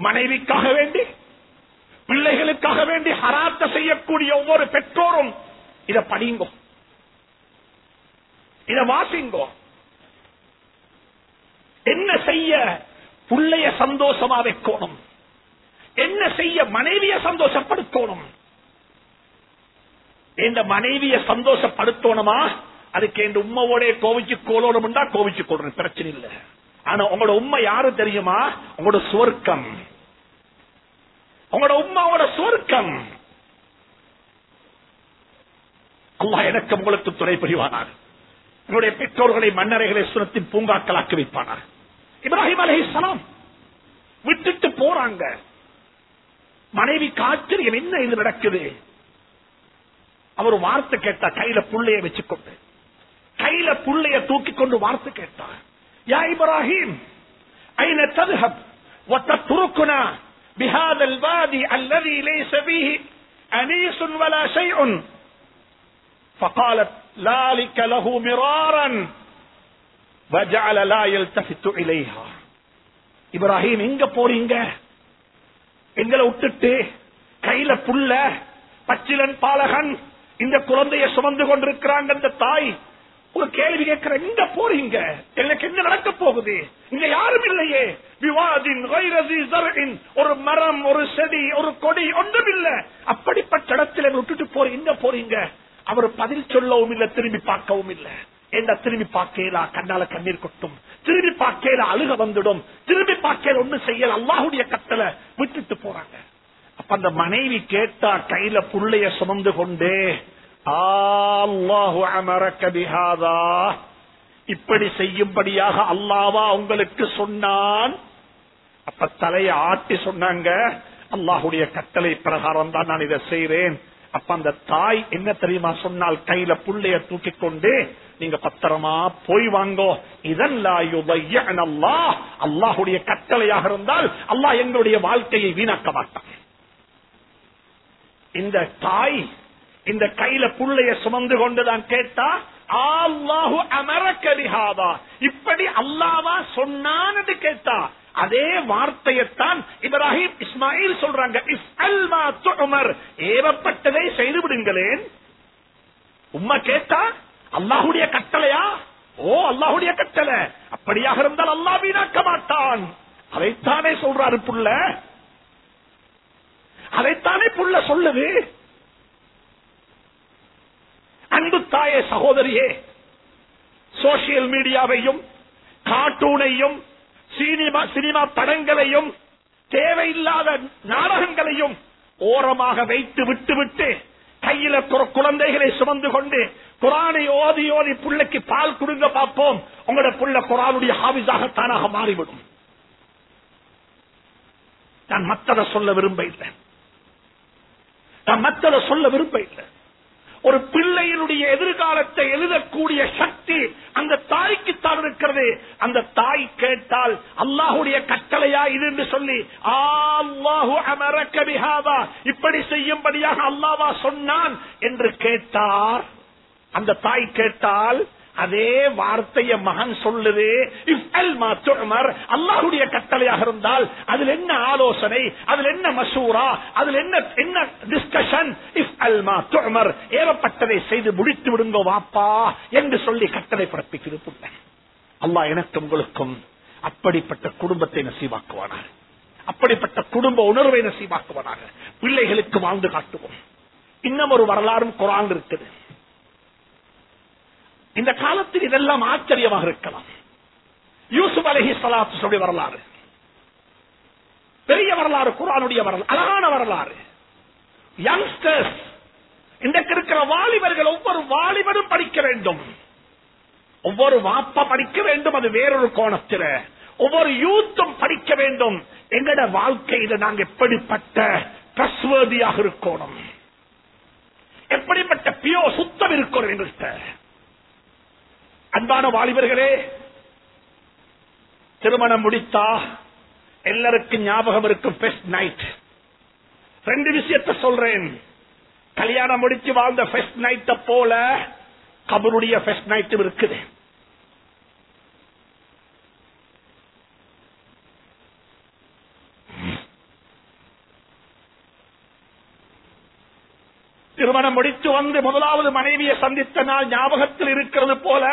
[SPEAKER 1] மனைவிக்காக வேண்டி பிள்ளைகளுக்காக வேண்டி ஹராத்த செய்யக்கூடிய ஒவ்வொரு பெற்றோரும் இதை படிங்கோ. இதை வாசிங்கோ. என்ன செய்ய புள்ளைய சந்தோஷமா வைக்கணும்? என்ன செய்ய மனைவிய சந்தோஷப்படுத்தணும்? இந்த மனைவிய சந்தோஷப்படுத்தணுமா? அதுக்கு என் உண்மையோட கோவிச்சு கோலோணும்டா கோவிச்சு கொள்றேன் பிரச்சனை இல்ல. ஆனா உங்களோட உண்மை யாரு தெரியுமா? உங்களோட சுவர்க்கம். உங்களோட உண்மையோட சுவர்க்கம். அல்லாஹ் எனக்கு உங்களுக்கு துணை புரிவானார். உங்களுடைய பெற்றோர்களை மன்னரைகளை சுனத்தின் பூங்காக்களாக்கி வைப்பானார். இப்ராஹிம் அலைஹிஸ்ஸலாம் விட்டுட்டு போறாங்க. மனைவி காச்சரியம் என்ன இது நடக்குது? அவர் வார்த்தை கேட்டா கையில புள்ளைய வச்சுக்கொண்டு. கையில புள்ளைய தூக்கி கொண்டு வார்த்தை கேட்டார். யா இப்ராஹிம் ஐன பிஹாதல் வாதி அல்லது ليس فيه أنيس ولا شيء فقالت ذلك له مرارا وجعل لا يلتفت إليها இப்ராஹிம் எங்க போறீங்க? எங்களை விட்டுட்டு கையில புள்ள பச்சிலன் பாலகன் இந்த குழந்தைய சுமந்து கொண்டிருக்கிறாங்க அந்த தாய். ஒரு கேள்வி கேட்கிற எங்க போறீங்க எனக்கு என்ன நடக்க போகுது? இங்க யாரும் இல்லையே. விவாதின் ஒரு மரம் ஒரு செடி ஒரு கொடி ஒன்றும் இல்ல. அப்படிப்பட்ட இடத்துல விட்டுட்டு போறீங்க போறீங்க அவர் பதில் சொல்லவும் இல்ல திரும்பி பார்க்கவும் இல்ல. என்ன திரும்பி பார்க்கலா கண்ணால கண்ணீர் கொட்டும். திரும்பி பார்க்கல அழுக வந்துடும். திரும்பி பார்க்கல ஒண்ணு செய்யல. அல்லாஹுடைய கட்டளை விட்டுட்டு போறாங்க. அப்ப அந்த மனைவி கேட்டா கையில புள்ளைய சுமந்து கொண்டே அல்லாஹு இப்படி செய்யும்படியாக அல்லாவா உங்களுக்கு சொன்னான். அப்ப தலையை ஆட்டி சொன்னாங்க. அல்லாஹுடைய கட்டளை பிரகாரம் தான் நான் இதை செய்வேன் அப்ப அந்த தாய் என்ன தெரியுமா சொன்னால் கையில புள்ளைய தூக்கி கொண்டு நீங்க பத்திரமா போய் வாங்கோ. இதன் அல்லாஹ். அல்லாஹுடைய கட்டளையாக இருந்தால் அல்லாஹ் எங்களுடைய வாழ்க்கையை வீணாக்க மாட்டான். இந்த தாய் இந்த கையில புள்ளைய சுமந்து கொண்டுதான் கேட்டா அல்லாஹு அமரக்கரிஹாதா இப்படி அல்லாவா சொன்னான்னு கேட்டா அதே வார்த்தையத்தான் இப்ராஹிம் இஸ்மாயில் சொல்றாங்க. அல்மா ஏவப்பட்டதை செய்து விடுங்களேன் உம்மா கேட்டா அல்லாஹுடைய கட்டளையா? ஓ அல்லாஹுடைய கட்டளை. அப்படியாக இருந்தால் அல்லா வீணாக்க மாட்டான். அதைத்தானே சொல்றாரு புள்ள. அதைத்தானே புள்ள சொல்லுது. அன்பு தாயே சகோதரியே சோசியல் மீடியாவையும் கார்ட்டூனையும் சினிமா சினிமா படங்களையும் தேவையில்லாத நாடகங்களையும் ஓரமாக வைத்து விட்டு விட்டு கையில குழந்தைகளை சுமந்து கொண்டு குரானை ஓதி ஓதி புள்ளைக்கு பால் கொடுங்க பார்ப்போம். உங்களோட புள்ள குரானுடைய ஹாபிஸாக தானாக மாறிவிடும். நான் மத்தத சொல்ல விரும்ப இல்லை நான் மத்தத சொல்ல விரும்ப இல்லை ஒரு பிள்ளையினுடைய எதிர்காலத்தை எழுதக்கூடிய சக்தி அந்த தாய்க்கு தான் இருக்கிறது. அந்த தாய் கேட்டால் அல்லாஹுடைய கட்டளையா இது? என்று சொல்லி அல்லாஹு அமரக்க பிஹாதா. இப்படி செய்யும்படியாக அல்லாவா சொன்னான் என்று கேட்டார். அந்த தாய் கேட்டால் அதே வார்த்தைய மகன் சொல்லுது. இஃப் கட்டளையாக இருந்தால் அதுல என்ன ஆலோசனை அதுல என்ன மசூரா அதுல என்ன என்ன டிஸ்கஷன் இஃப் அல்மா துமர் ஏவப்பட்டதை செய்து முடித்து விடுங்க வாப்பா என்று சொல்லி கட்டளை பிறப்பிக்கிறது அல்லாஹ் எனக்கு உங்களுக்கும் அப்படிப்பட்ட குடும்பத்தை நசீவாக்குவானார் அப்படிப்பட்ட குடும்ப உணர்வை நசீவாக்குவானாக. பிள்ளைகளுக்கு வாழ்ந்து காட்டுவோம். இன்னும் ஒரு வரலாறும் குரான் இருக்குது. இந்த காலத்தில் இதெல்லாம் ஆச்சரியமாக இருக்கலாம். யூசுப் அலஹி சலாத்து வரலாறு. பெரிய வரலாறு குரானுடைய வரலாறு அழகான வரலாறு. யங்ஸ்டர்ஸ் இன்றைக்கு இருக்கிற வாலிபர்கள் ஒவ்வொரு வாலிபரும் படிக்க வேண்டும். ஒவ்வொரு வாப்பா படிக்க வேண்டும் அது வேறொரு கோணத்தில். ஒவ்வொரு யூத்தும் படிக்க வேண்டும். எங்கட வாழ்க்கையில நாங்க எப்படிப்பட்ட ட்ரஸ்வதியாக இருக்கணும்? எப்படிப்பட்ட பியோ சுத்தம் இருக்கிறோம் எங்கள்கிட்ட அன்பான வாலிபர்களே திருமணம் முடித்தா எல்லாருக்கும் ஞாபகம் இருக்கும் பெஸ்ட் நைட் ரெண்டு விஷயத்த சொல்றேன். கல்யாணம் முடிச்சு வாழ்ந்த பெஸ்ட் நைட்ட போல கபருடைய பெஸ்ட் நைட்டும் இருக்குது. திருமணம் முடித்து வந்து முதலாவது மனைவியை சந்தித்த நாள் ஞாபகத்தில் இருக்கிறது போல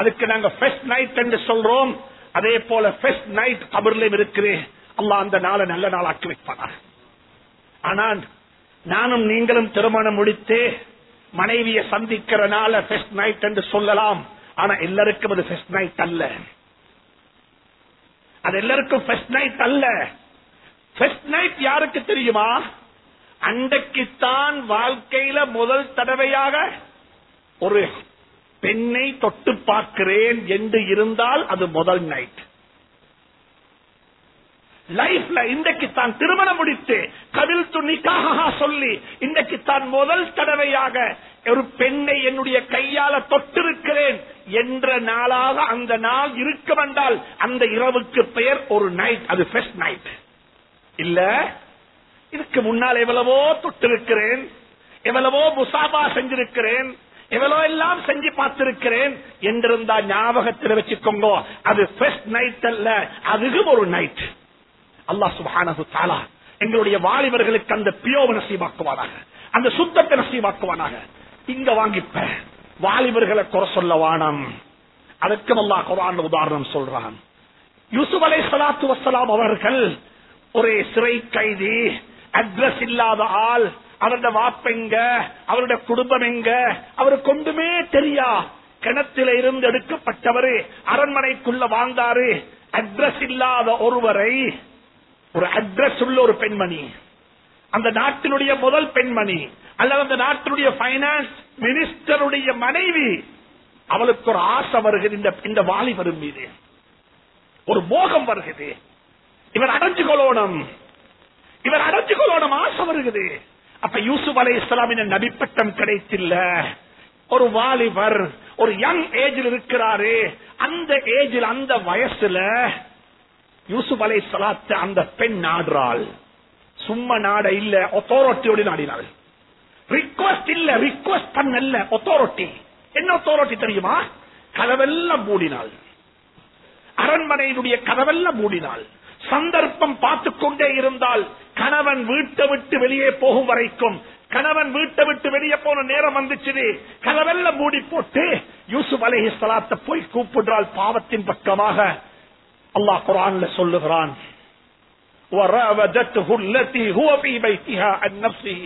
[SPEAKER 1] அதுக்கு நாங்க ஃபெஸ்ட் நைட் என்று சொல்றோம். அதே போல ஃபெஸ்ட் நைட் கபர்லையும் இருக்கிறேன் அல்லா அந்த நாளை நல்ல நாளாக்கி வைப்பானா ஆனால் நானும் நீங்களும் திருமணம் முடித்து மனைவியை சந்திக்கிற நாள ஃபெஸ்ட் நைட் என்று சொல்லலாம். ஆனா எல்லாருக்கும் அது ஃபெஸ்ட் நைட் அல்ல. அது எல்லாருக்கும் ஃபெஸ்ட் நைட் அல்ல. ஃபெஸ்ட் நைட் யாருக்கு தெரியுமா? அன்றைக்குத்தான் வாழ்க்கையில முதல் தடவையாக ஒரு பெண்ணை தொட்டு பார்க்கிறேன் என்று இருந்தால் அது முதல் நைட் லைஃப்ல இன்றைக்கு தான் திருமணம் முடித்து கவில் துணிக்காக சொல்லி இன்றைக்கு தான் முதல் தடவையாக ஒரு பெண்ணை என்னுடைய கையால தொட்டிருக்கிறேன் என்ற நாளாக அந்த நாள் இருக்க வந்தால் அந்த இரவுக்கு பெயர் ஒரு நைட் அது ஃபெஸ்ட் நைட் இல்ல இதுக்கு முன்னால் எவ்வளவோ தொட்டிருக்கிறேன் எவ்வளவோ முசாபா செஞ்சிருக்கிறேன் எவ்வளோ எல்லாம் செஞ்சு பார்த்திருக்கிறேன் என்றிருந்தா ஞாபகத்தில் வச்சுக்கோங்க. அது ஃபெஸ்ட் நைட் அல்ல அதுவும் ஒரு நைட் அல்லாஹ் சுபஹானஹு எங்களுடைய வாலிபர்களுக்கு அந்த பியோவை நசீமாக்குவானாக அந்த சுத்தத்தை நசீமாக்குவானாக இங்க வாங்கிப்ப வாலிபர்களை குறை சொல்ல வானம். அதற்கும் அல்லாஹ் குரான் உதாரணம் சொல்றான். யூசுப் அலை சலாத்து வசலாம் அவர்கள் ஒரே சிறை கைதி அட்ரஸ் இல்லாத ஆள் அவருடைய வாப்பெங்க அவருடைய குடும்பம் எங்க? அவருக்கு ஒன்றுமே தெரியா. கிணத்தில இருந்து எடுக்கப்பட்டவரு அரண்மனைக்குள்ள வாழ்ந்தாரு. அட்ரஸ் இல்லாத ஒருவரை ஒரு அட்ரஸ் உள்ள ஒரு பெண்மணி. அந்த நாட்டினுடைய முதல் பெண்மணி அல்லது அந்த நாட்டினுடைய பைனான்ஸ் மினிஸ்டருடைய மனைவி. அவளுக்கு ஒரு ஆசை வருகிறது இந்த இந்த வாலிபரும் மீது. ஒரு மோகம் வருகிறது. இவர் அடைஞ்சு கொள்ளணும் இவர் அடைஞ்சு கொள்ளணும் ஆசை வருகிறது. அப்ப யூசுப் அலை இஸ்லாமின் நபிப்பட்டம் கிடைத்தில்ல. ஒரு வாலிபர் ஒரு யங் ஏஜில் இருக்கிறாரு. அந்த ஏஜில் அந்த வயசுல யூசுப் அலை சலாத்து அந்த பெண் நாடுறாள். சும்மா நாட இல்ல ஒத்தாரிட்டியோடு நாடினாள். ரிக்வஸ்ட் இல்ல ரிக்வஸ்ட் பண்ணல ஒத்தாரிட்டி என்ன ஒத்தாரிட்டி தெரியுமா? கதவெல்லாம் மூடினாள். அரண்மனையினுடைய கதவெல்லாம் மூடினாள். சந்தர்ப்பம் பார்த்து கொண்டே இருந்தால் கணவன் வீட்டை விட்டு வெளியே போகும் வரைக்கும் கணவன் வீட்டை விட்டு வெளியே போன நேரம் வந்துச்சு கதவெல்லாம் மூடி போட்டு யூசுப் அலஹி சலாத்த போய் கூப்பிடுறாள் பாவத்தின் பக்கமாக அல்லாஹ் குரான்ல சொல்லுகிறான் وراودته التي هو في بيتها عن نفسه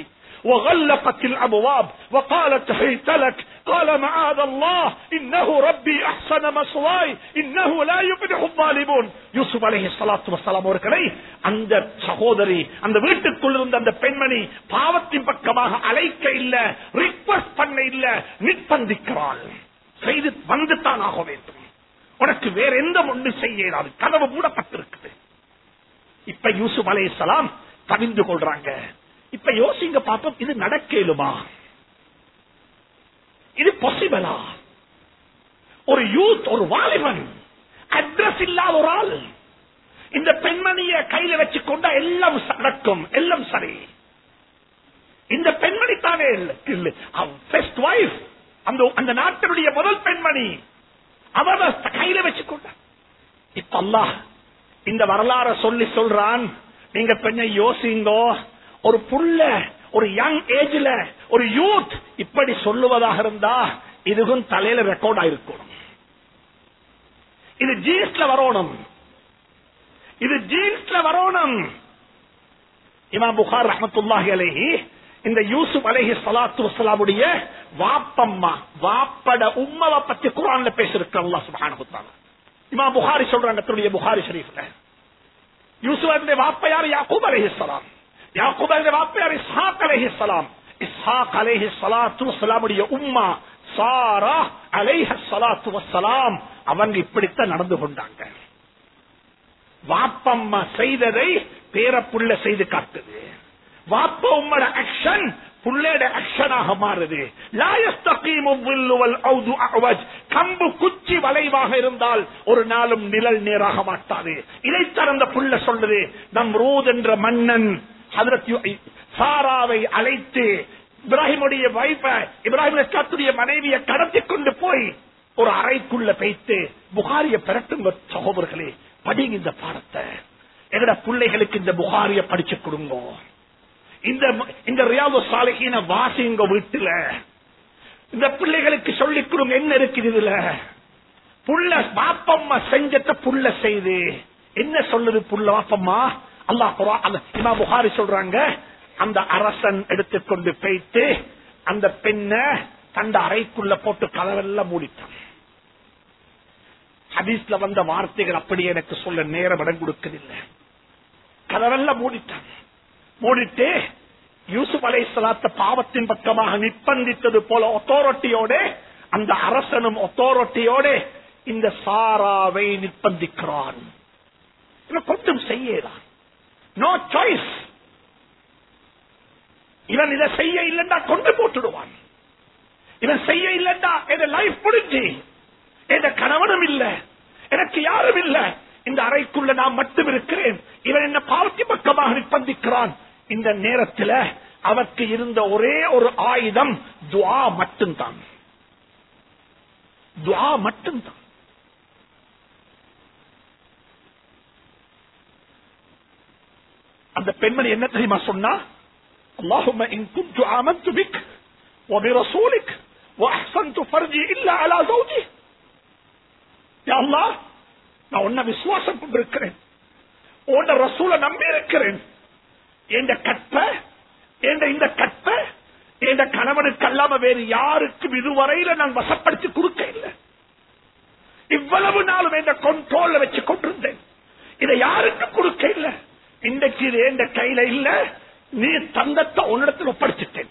[SPEAKER 1] وغلقت الابواب وقالت هيت لك قال معاذ الله انه ربي احسن مسواي انه لا يفلح الظالمون யூசுப் அலைஹி ஸலாத்து வஸலாம் அவர்களை அந்த சகோதரி அந்த வீட்டுக்குள் இருந்த அந்த பெண்மணி பாவத்தின் பக்கமாக அழைக்க இல்ல ரிக்வெஸ்ட் பண்ண இல்ல நிர்பந்திக்கிறாள் செய்து வந்துத்தான் ஆக வேண்டும் உனக்கு வேற எந்த ஒன்று செய்ய இயலாது கதவு மூடப்பட்டிருக்குது இப்ப யூசுப் அலைஹிஸ்ஸலாம் தவிந்து கொள்றாங்க இப்ப யோசிங்க பாப்போம் இது நடக்கலுமா இது பாசிபிளா ஒரு யூத் ஒரு வாலிபன் அட்ரஸ் இல்லாத ஒரு ஆள். இந்த பெண்மணிய கையில வச்சு கொண்டா எல்லாம் நடக்கும் எல்லாம் சரி. இந்த பெண்மணி தானே ஃபர்ஸ்ட் வைஃப் அந்த அந்த நாட்டினுடைய முதல் பெண்மணி. அவ கையில வச்சு கொண்டா. இப்ப அல்லாஹ் இந்த வரலாற சொல்லி சொல்றான். நீங்க கொஞ்சம் யோசிங்கோ. ஒரு புள்ள ஒரு யங் ஏஜ்ல ஒரு யூத் இப்படி சொல்லுவதாக இருந்தா இதுவும் தலையில ரெக்கார்ட் ஆயிருக்கணும் இது ஜீன்ஸ்ல வரணும். இது ஜீன்ஸ்ல வரணும். இமா புகார் ரஹமத்துல்லாஹி அலேஹி இந்த யூசுப் அலேஹி சலாத்து வசலாமுடைய வாப்பம்மா வாப்பட உம்மவை பத்தி குரான்ல பேசிருக்க அல்லாஹ் சுப்ஹானஹு வ புகாரி சொல்றாங்க புகாரி ஷரீஃப்ல. யூசுஃபுடைய வாப்ப யார்? யாக்கூப் அலேஹி சலாம் வாப்ப யார் இஸ்ஹாக் அலைஹிஸ்ஸலாம் இஸ்ஹாக் அலைஹிஸ்ஸலாத்து வஸ்ஸலாமுடைய உம்மா சாரா அலைஹஸ்ஸலாத்து வஸ்ஸலாம். அவங்க இப்படித்தான் நடந்து கொண்டாங்க. வாப்பம்மா செய்ததை பேரப்புள்ள செய்து காட்டுது. வாப்ப உம்மோட ஆக்ஷன் புள்ளேட ஆக்ஷனாக மாறுது. லாயஸ்தகீமு வில்லு கம்பு குச்சி வளைவாக இருந்தால் ஒரு நாளும் நிழல் நேராக மாட்டாது. இதைத்தான் அந்த புள்ள சொல்லுது நம் ரூத் என்ற மன்னன் சாராவை அழைத்து இப்ராஹிமுடைய வைஃப இப்ராஹிம் இஸ்லாத்துடைய மனைவியை கடத்தி கொண்டு போய் ஒரு அறைக்குள்ள வைத்து புகாரிய பெறட்டுங்க சகோதரர்களே படிங்க இந்த பாடத்தை. எங்கட பிள்ளைகளுக்கு இந்த புகாரிய படிச்சு கொடுங்க. இந்த இந்த ரியாது சாலைகின வாசிங்க வீட்டுல. இந்த பிள்ளைகளுக்கு சொல்லிக் கொடுங்க என்ன இருக்குது இதுல? புள்ள பாப்பம்மா செஞ்சத புள்ள செய்து. என்ன சொல்லுது புள்ள பாப்பம்மா அல்லாஹ் இமா புகாரி சொல்றாங்க அந்த அரசன் எடுத்துக்கொண்டு போயிட்டு அந்த பெண்ண தந்த அறைக்குள்ள போட்டு கதவெல்லாம் மூடித்தான் ஹதீஸ்ல வந்த வார்த்தைகள் அப்படி எனக்கு சொல்ல நேரம் இடம் கொடுக்கவில்லை. கதவெல்லாம் மூடிட்டான். மூடிட்டு யூசுப் அலை சலாத்த பாவத்தின் பக்கமாக நிர்பந்தித்தது போல ஒத்தோரட்டியோட அந்த அரசனும் ஒத்தோரட்டியோட இந்த சாராவை நிர்பந்திக்கிறான். கொஞ்சம் செய்யலாம் நோ சாய்ஸ் இவன் இதை செய்ய இல்லைண்டா கொண்டு போட்டுடுவான். இவன் செய்ய இல்லைண்டா என் லைஃப் முடிஞ்சு. என் கணவனும் இல்ல. எனக்கு யாரும் இல்ல. இந்த அறைக்குள்ள நான் மட்டும் இருக்கிறேன். இவன் என்ன பாவத்தி பக்கமாக நிர்பந்திக்கிறான். இந்த நேரத்தில் அவருக்கு இருந்த ஒரே ஒரு ஆயுதம் துவா மட்டும்தான். துவா மட்டும்தான். அந்த பெண்மணி என்ன தெரியுமா சொன்னா اللهم إن كنت آمنت بك وبرسولك وأحسنت فرجي إلا على زوجي يا الله நான் உன்ன விசுவாசம் கொண்டிருக்கிறேன் உன்ன ரசூல நம்பி இருக்கிறேன் என்ற கற்ப என்ற இந்த கற்ப என்ற கணவனுக்கு அல்லாம வேறு யாருக்கும் இதுவரையில நான் வசப்படுத்தி கொடுக்க இல்லை இவ்வளவு நாளும் என்ற கொண்டோல்ல வச்சு கொண்டிருந்தேன் இதை யாருக்கும் கொடுக்க இல்லை இன்றைக்கு இது என்ற கையில இல்ல. நீ தங்கத்தை உன்னிடத்தில் ஒப்படைச்சிட்டேன்.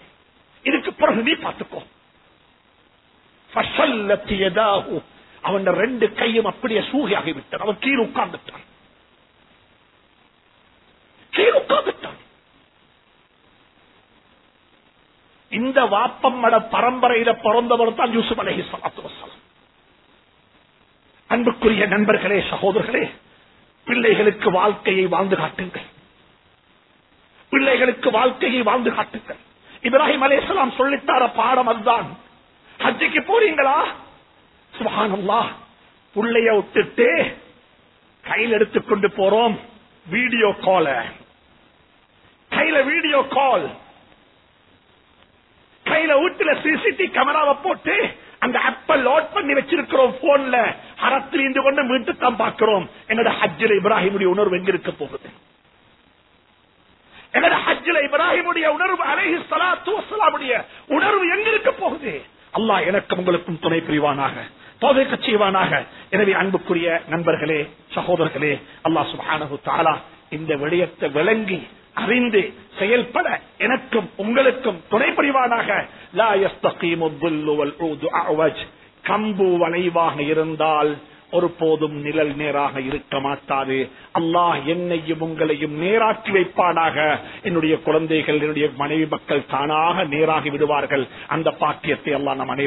[SPEAKER 1] இதுக்கு பிறகு நீ பார்த்துக்கோ. அவன் ரெண்டு கையும் அப்படியே சூகியாகி விட்டான். அவன் கீழே உட்கார்ந்துட்டான். கீழே உட்கார்ந்துட்டான். இந்த வாப்பம்மட பரம்பரையில பிறந்தவர் தான் யூசுப் அலஹி சலாத்து வசலாம் அன்புக்குரிய நண்பர்களே சகோதரர்களே பிள்ளைகளுக்கு வாழ்க்கையை வாழ்ந்து காட்டுங்கள். பிள்ளைகளுக்கு வாழ்க்கையை வாழ்ந்து காட்டுங்கள். இப்ராஹிம் அலைஹிஸ்ஸலாம் சொல்லித்தார பாடம் அதுதான். ஹஜ்ஜிக்கு போறீங்களா? சுபஹானல்லா புள்ளைய விட்டுட்டு கையில் எடுத்துக்கொண்டு போறோம். வீடியோ கால. கையில வீடியோ கால். கையில வீட்டுல சிசிடி கேமராவை போட்டு அந்த ஆப்ப லோட் பண்ணி வச்சிருக்கிறோம் போன்ல அறத்தில் இன்று கொண்டு வீட்டு தான் பார்க்கிறோம். என்னோட ஹஜ்ஜில் இப்ராஹிமுடைய உணர்வு எங்க இருக்க போகுது? என்னோட ஹஜ்ஜில் இப்ராஹிமுடைய உணர்வு அலைஹி ஸலாத்து உணர்வு எங்க இருக்க போகுது? அல்லாஹ் எனக்கும் உங்களுக்கும் துணை புரிவானாக தோதைக்க செய்வானாக. எனவே அன்புக்குரிய நண்பர்களே சகோதரர்களே அல்லாஹ் சுபானு தாலா இந்த விடயத்தை விளங்கி அறிந்து செயல்பட எனக்கும் உங்களுக்கும் துணை புரிவானாக. கம்பு வளைவாக இருந்தால் ஒருபோதும் நிழல் நேராக இருக்க மாட்டாது. அல்லாஹ் என்னையும் உங்களையும் நேராக்கி வைப்பானாக. என்னுடைய குழந்தைகள் என்னுடைய மனைவி மக்கள் தானாக நேராகி விடுவார்கள். அந்த பாக்கியத்தை அல்லாஹ் நம் அனைவரும்